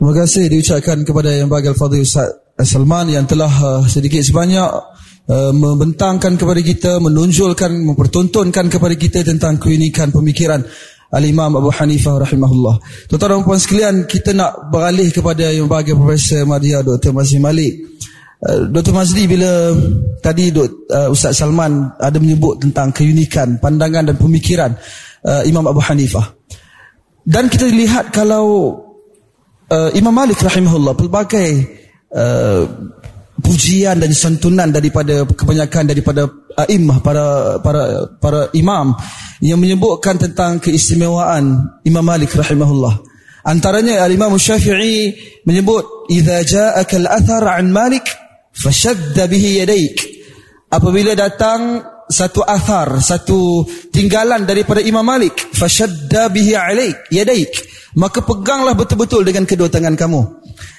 Terima kasih diucapkan kepada yang bagal Fadil Ustaz Salman yang telah uh, sedikit sebanyak uh, membentangkan kepada kita, menunjulkan, mempertontonkan kepada kita tentang keunikan pemikiran Al-Imam Abu Hanifah rahimahullah. Tuan-tuan dan puan sekalian, kita nak beralih kepada yang bahagian Profesor Madhya Dr. Mazli Malik. Uh, Dr. Mazli bila tadi uh, Ustaz Salman ada menyebut tentang keunikan pandangan dan pemikiran uh, Imam Abu Hanifah. Dan kita lihat kalau uh, Imam Malik rahimahullah pelbagai uh, pujian dan santunan daripada kebanyakan daripada a'immah para para para imam yang menyebutkan tentang keistimewaan Imam Malik rahimahullah. Antaranya Al-Imam Syafi'i menyebut idza ja'aka al-athar 'an Malik fashadda bihi yadayk. Apabila datang satu athar, satu tinggalan daripada Imam Malik, fashadda bihi 'alaik yadayk maka peganglah betul-betul dengan kedua tangan kamu.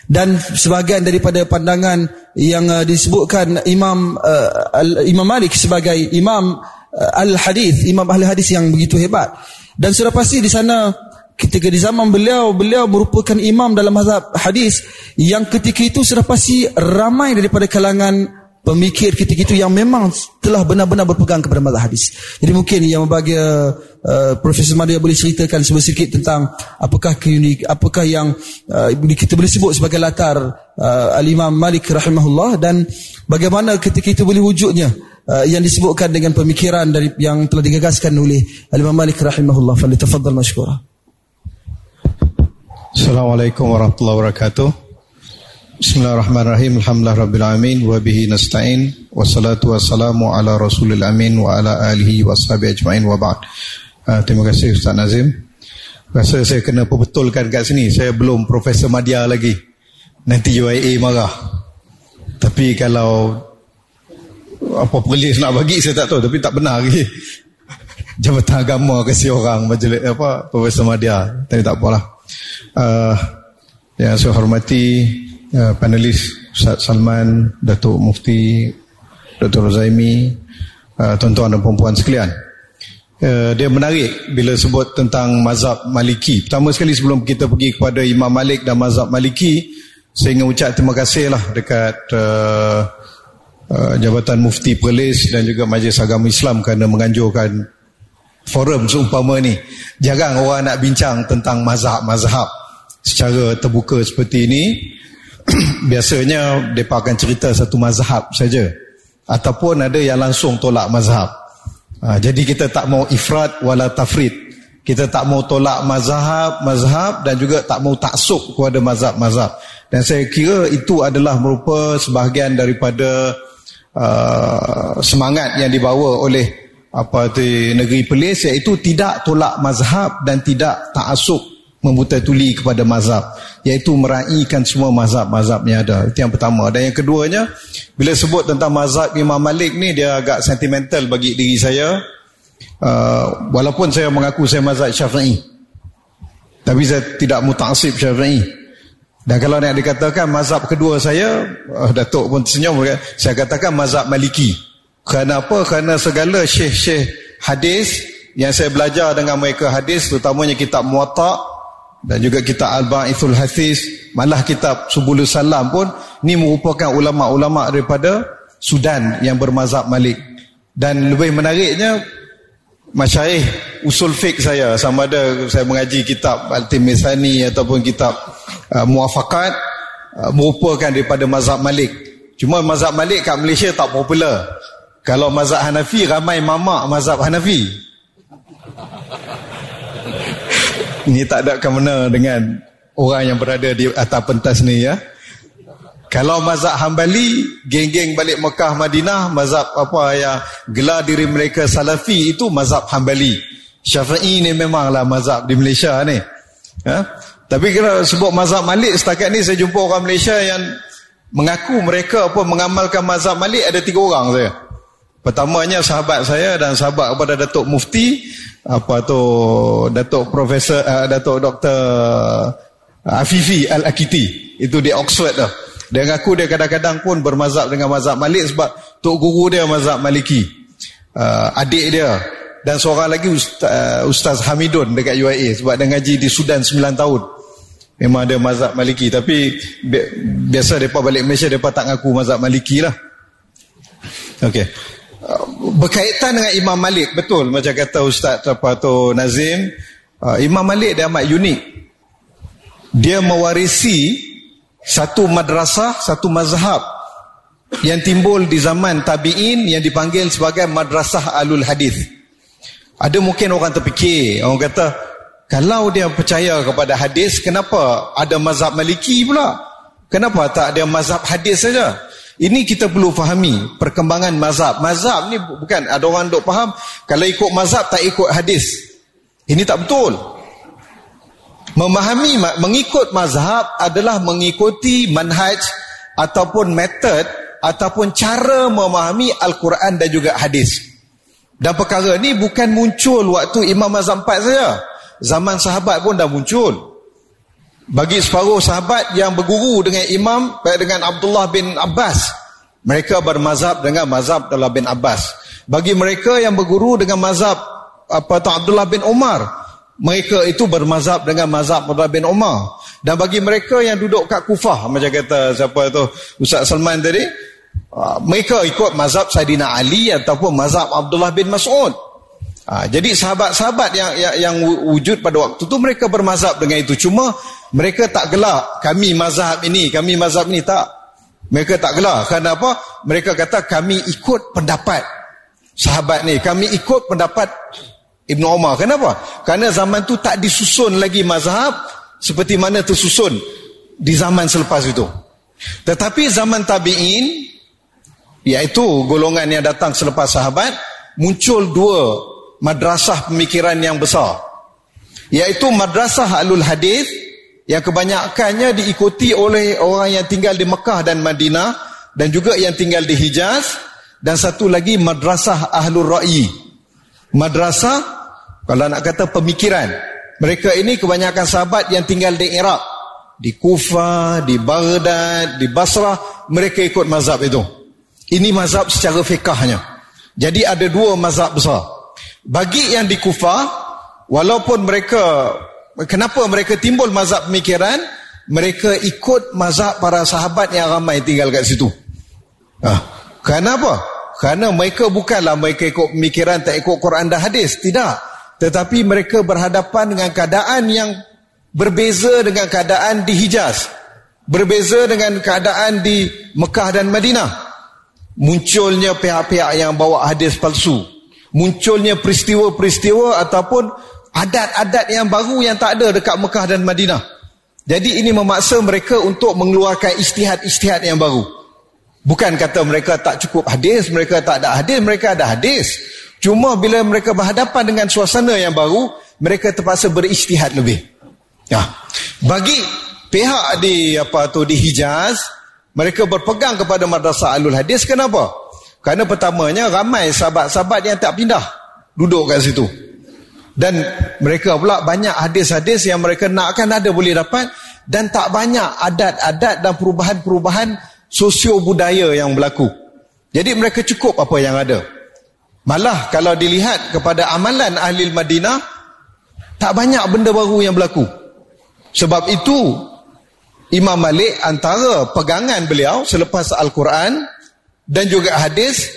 Dan sebahagian daripada pandangan yang uh, disebutkan Imam uh, Imam Malik sebagai Imam uh, Al-Hadis Imam Ahli Hadis yang begitu hebat. Dan sudah pasti di sana ketika di zaman beliau beliau merupakan imam dalam mazhab hadis. Yang ketika itu sudah pasti ramai daripada kalangan pemikir ketika itu yang memang telah benar-benar berpegang kepada mazhab hadis. Jadi mungkin yang bagi uh, Profesor Madia boleh ceritakan sedikit tentang apakah keunik, apakah yang uh, kita boleh sebut sebagai latar uh, Al-Imam Malik rahimahullah dan bagaimana ketika itu boleh wujudnya uh, yang disebutkan dengan pemikiran dari yang telah digagaskan oleh Al-Imam Malik rahimahullah. Fali tafadhal. Assalamualaikum warahmatullahi wabarakatuh. Bismillahirrahmanirrahim. Alhamdulillah rabbil alamin wa bihi nasta'in. Wassalatu wassalamu ala Rasulil amin wa ala alihi washabi ajmain wa ba'd. Uh, terima kasih Ustaz Nazim. Rasa saya kena perbetulkan kat sini. Saya belum Profesor Madya lagi. Nanti UIA marah. Tapi kalau apa polis nak bagi saya tak tahu tapi tak benar lagi. Jabatan agama kasi orang majlis apa Profesor Madya. Tapi tak apalah. Uh, yang saya hormati uh, panelis Ustaz Salman, Datuk Mufti, Dr. Rozaimi, uh, tuan-tuan dan perempuan sekalian. Uh, dia menarik bila sebut tentang mazhab Maliki. Pertama sekali sebelum kita pergi kepada Imam Malik dan mazhab Maliki, saya ingin ucap terima kasih lah dekat uh, uh, Jabatan Mufti Perlis dan juga Majlis Agama Islam kerana menganjurkan forum seumpama ni. Jarang orang nak bincang tentang mazhab-mazhab secara terbuka seperti ini. biasanya mereka akan cerita satu mazhab saja. Ataupun ada yang langsung tolak mazhab. Ha, jadi kita tak mau ifrat wala tafrid. Kita tak mau tolak mazhab mazhab dan juga tak mau taksub kepada mazhab-mazhab dan saya kira itu adalah merupa sebahagian daripada uh, semangat yang dibawa oleh apa tu negeri Perlis iaitu tidak tolak mazhab dan tidak taksub membuta tuli kepada mazhab iaitu meraihkan semua mazhab-mazhab yang ada. Itu yang pertama. Dan yang keduanya bila sebut tentang mazhab Imam Malik ni dia agak sentimental bagi diri saya. Uh, walaupun saya mengaku saya mazhab syafi'i. Tapi saya tidak mutaksib syafi'i. Dan kalau nak dikatakan mazhab kedua saya uh, Datuk pun tersenyum. Saya katakan mazhab maliki. Kerana apa? kerana segala syekh-syekh hadis yang saya belajar dengan mereka hadis terutamanya kitab muatak dan juga kitab Al-Ba'ithul Hafiz malah kitab Subulus Salam pun ni merupakan ulama-ulama daripada Sudan yang bermazhab Malik. Dan lebih menariknya masyaih usul fiqh saya sama ada saya mengaji kitab Al-Timisani ataupun kitab uh, Muafakat uh, merupakan daripada mazhab Malik. Cuma mazhab Malik kat Malaysia tak popular. Kalau mazhab Hanafi ramai mamak mazhab Hanafi ini tak ada kemana dengan orang yang berada di atas pentas ni ya. Kalau mazhab Hambali, geng-geng balik Mekah Madinah, mazhab apa yang gelar diri mereka Salafi itu mazhab Hambali. Syafi'i ni memanglah mazhab di Malaysia ni. Ya? Tapi kalau sebut mazhab Malik setakat ni saya jumpa orang Malaysia yang mengaku mereka apa mengamalkan mazhab Malik ada tiga orang saya. Pertamanya sahabat saya dan sahabat kepada Datuk Mufti apa tu Datuk Profesor uh, Datuk Dr. Afifi Al-Akiti itu di Oxford tu. Dia mengaku dia kadang-kadang pun bermazhab dengan mazhab Malik sebab tok guru dia mazhab Maliki. Uh, adik dia dan seorang lagi Ustaz, uh, Ustaz Hamidun dekat UIA sebab dia ngaji di Sudan 9 tahun. memang ada mazhab Maliki tapi biasa depa balik Malaysia depa tak ngaku mazhab Maliki lah. Okey. Berkaitan dengan Imam Malik betul macam kata Ustaz apa tu Nazim uh, Imam Malik dia amat unik. Dia mewarisi satu madrasah, satu mazhab yang timbul di zaman tabi'in yang dipanggil sebagai madrasah alul hadis. Ada mungkin orang terfikir, orang kata, kalau dia percaya kepada hadis, kenapa ada mazhab maliki pula? Kenapa tak ada mazhab hadis saja? Ini kita perlu fahami perkembangan mazhab. Mazhab ni bukan ada orang duk faham kalau ikut mazhab tak ikut hadis. Ini tak betul. Memahami mengikut mazhab adalah mengikuti manhaj ataupun metod ataupun cara memahami Al-Quran dan juga hadis. Dan perkara ni bukan muncul waktu Imam Azam 4 saja. Zaman sahabat pun dah muncul. Bagi separuh sahabat yang berguru dengan Imam dengan Abdullah bin Abbas. Mereka bermazhab dengan mazhab Abdullah bin Abbas. Bagi mereka yang berguru dengan mazhab apa tu Abdullah bin Umar. Mereka itu bermazhab dengan mazhab Abdullah bin Umar. Dan bagi mereka yang duduk kat Kufah macam kata siapa tu Ustaz Salman tadi, Ah, mereka ikut mazhab Saidina Ali ataupun mazhab Abdullah bin Mas'ud. Ha, jadi sahabat-sahabat yang, yang yang wujud pada waktu itu mereka bermazhab dengan itu. Cuma mereka tak gelak kami mazhab ini, kami mazhab ini tak. Mereka tak gelak. Kerana apa? Mereka kata kami ikut pendapat sahabat ni. Kami ikut pendapat Ibn Umar. Kenapa? Kerana zaman tu tak disusun lagi mazhab seperti mana tersusun di zaman selepas itu. Tetapi zaman tabi'in iaitu golongan yang datang selepas sahabat muncul dua madrasah pemikiran yang besar iaitu madrasah alul hadis yang kebanyakannya diikuti oleh orang yang tinggal di Mekah dan Madinah dan juga yang tinggal di Hijaz dan satu lagi madrasah ahlul ra'i madrasah kalau nak kata pemikiran mereka ini kebanyakan sahabat yang tinggal di Iraq di Kufah, di Baghdad, di Basrah mereka ikut mazhab itu ini mazhab secara fiqahnya. Jadi ada dua mazhab besar. Bagi yang di Kufah, walaupun mereka, kenapa mereka timbul mazhab pemikiran, mereka ikut mazhab para sahabat yang ramai tinggal kat situ. Ah, kenapa? Kerana mereka bukanlah mereka ikut pemikiran tak ikut Quran dan hadis. Tidak. Tetapi mereka berhadapan dengan keadaan yang berbeza dengan keadaan di Hijaz. Berbeza dengan keadaan di Mekah dan Madinah munculnya pihak-pihak yang bawa hadis palsu munculnya peristiwa-peristiwa ataupun adat-adat yang baru yang tak ada dekat Mekah dan Madinah. Jadi ini memaksa mereka untuk mengeluarkan istihad-istihad yang baru. Bukan kata mereka tak cukup hadis mereka tak ada hadis mereka ada hadis. Cuma bila mereka berhadapan dengan suasana yang baru mereka terpaksa beristihad lebih. Ya. Bagi pihak di apa tu di Hijaz mereka berpegang kepada madrasah alul hadis. Kenapa? Kerana pertamanya ramai sahabat-sahabat yang tak pindah duduk kat situ. Dan mereka pula banyak hadis-hadis yang mereka nakkan ada boleh dapat dan tak banyak adat-adat dan perubahan-perubahan sosio budaya yang berlaku. Jadi mereka cukup apa yang ada. Malah kalau dilihat kepada amalan ahli Madinah tak banyak benda baru yang berlaku. Sebab itu Imam Malik antara pegangan beliau selepas Al-Quran dan juga hadis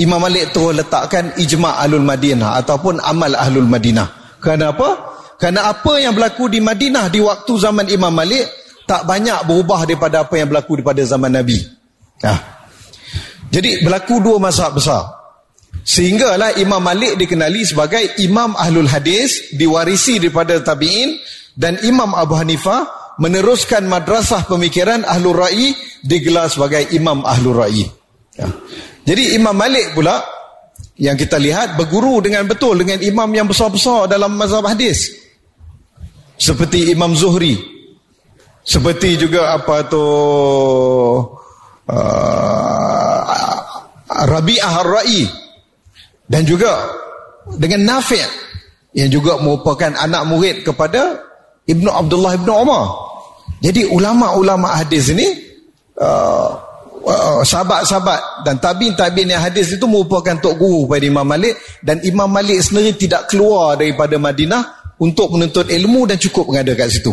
Imam Malik terus letakkan ijma' alul Madinah ataupun amal ahlul Madinah. Kenapa? Kerana apa yang berlaku di Madinah di waktu zaman Imam Malik tak banyak berubah daripada apa yang berlaku daripada zaman Nabi. Nah. Jadi berlaku dua mazhab besar. Sehinggalah Imam Malik dikenali sebagai Imam Ahlul Hadis diwarisi daripada tabi'in dan Imam Abu Hanifah meneruskan madrasah pemikiran Ahlul Ra'i digelar sebagai Imam Ahlul Ra'i. Ya. Jadi Imam Malik pula yang kita lihat berguru dengan betul dengan imam yang besar-besar dalam mazhab hadis. Seperti Imam Zuhri. Seperti juga apa tu uh, Rabi'ah Ar-Ra'i dan juga dengan Nafi' yang juga merupakan anak murid kepada Ibnu Abdullah Ibnu Umar. Jadi ulama-ulama hadis ini uh, sahabat-sahabat dan tabiin-tabiin yang hadis itu merupakan tok guru pada Imam Malik dan Imam Malik sendiri tidak keluar daripada Madinah untuk menuntut ilmu dan cukup berada kat situ.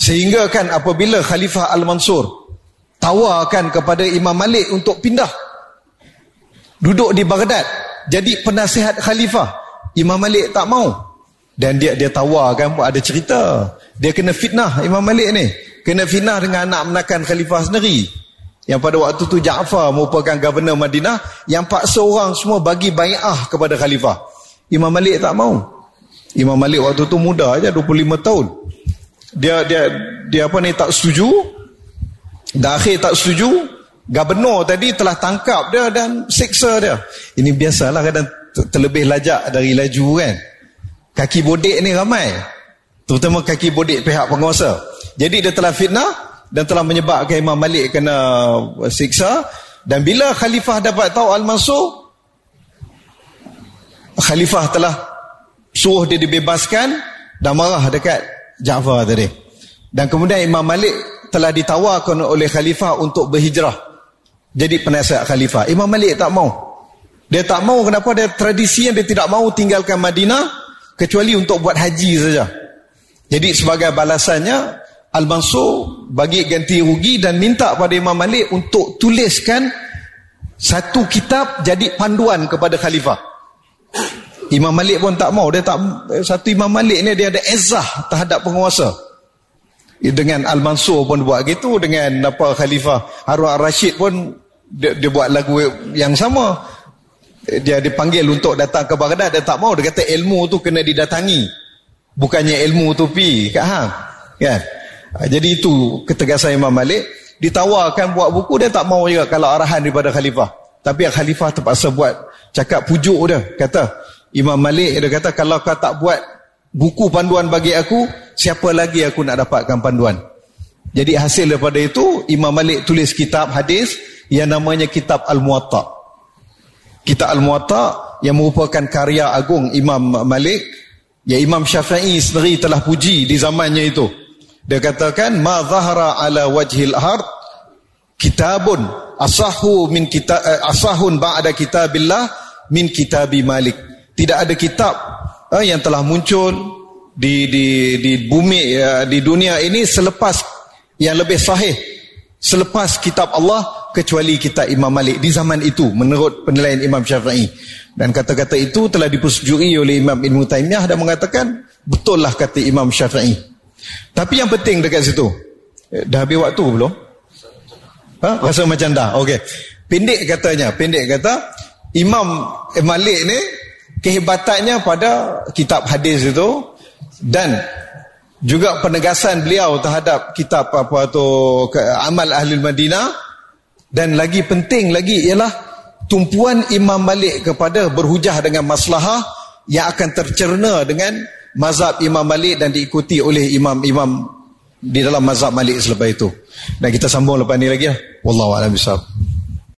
Sehingga kan apabila Khalifah Al-Mansur tawarkan kepada Imam Malik untuk pindah duduk di Baghdad jadi penasihat khalifah Imam Malik tak mau. Dan dia dia tawarkan pun ada cerita. Dia kena fitnah Imam Malik ni. Kena fitnah dengan anak menakan khalifah sendiri yang pada waktu tu Ja'far merupakan governor Madinah yang paksa orang semua bagi bai'ah kepada khalifah Imam Malik tak mau Imam Malik waktu tu muda aja 25 tahun dia dia dia apa ni tak setuju dah akhir tak setuju Gubernur tadi telah tangkap dia dan siksa dia. Ini biasalah kadang terlebih lajak dari laju kan. Kaki bodek ni ramai. Terutama kaki bodek pihak penguasa. Jadi dia telah fitnah dan telah menyebabkan Imam Malik kena siksa. Dan bila Khalifah dapat tahu Al-Mansur, Khalifah telah suruh dia dibebaskan dan marah dekat Ja'far tadi. Dan kemudian Imam Malik telah ditawarkan oleh Khalifah untuk berhijrah jadi penasihat khalifah. Imam Malik tak mau. Dia tak mau kenapa dia tradisi yang dia tidak mau tinggalkan Madinah kecuali untuk buat haji saja. Jadi sebagai balasannya Al-Mansur bagi ganti rugi dan minta pada Imam Malik untuk tuliskan satu kitab jadi panduan kepada khalifah. Imam Malik pun tak mau. Dia tak satu Imam Malik ni dia ada ezah terhadap penguasa. Dengan Al-Mansur pun buat gitu dengan apa khalifah Harun Ar-Rashid pun dia, dia buat lagu yang sama dia dipanggil untuk datang ke Baghdad dia tak mau dia kata ilmu tu kena didatangi bukannya ilmu tu pi kat hang kan ha, jadi itu ketegasan Imam Malik ditawarkan buat buku dia tak mau juga kalau arahan daripada khalifah tapi khalifah terpaksa buat cakap pujuk dia kata Imam Malik dia kata kalau kau tak buat buku panduan bagi aku siapa lagi aku nak dapatkan panduan jadi hasil daripada itu Imam Malik tulis kitab hadis yang namanya kitab Al-Muwatta. Kitab Al-Muwatta yang merupakan karya agung Imam Malik ya Imam Syafi'i sendiri telah puji di zamannya itu. Dia katakan ma zahara ala wajhil ard kitabun asahu min kitab eh, asahun ba'da kitabillah min kitabi Malik. Tidak ada kitab eh, yang telah muncul di di di bumi eh, di dunia ini selepas yang lebih sahih. Selepas kitab Allah kecuali kita Imam Malik. Di zaman itu menurut penilaian Imam Syafi'i. Dan kata-kata itu telah dipersetujui oleh Imam Ibn Taymiyah dan mengatakan betul lah kata Imam Syafi'i tapi yang penting dekat situ. Eh, dah habis waktu belum? Ha? rasa macam dah. Ok pendek katanya. Pendek kata Imam Malik ni kehebatannya pada kitab hadis itu dan juga penegasan beliau terhadap kitab apa tu amal ahli Madinah. Dan lagi penting lagi ialah tumpuan Imam Malik kepada berhujah dengan maslahah yang akan tercerna dengan mazhab Imam Malik dan diikuti oleh imam-imam di dalam mazhab Malik selepas itu. Dan kita sambung lepas ni lagi ya. Wallahu a'lam bishawab.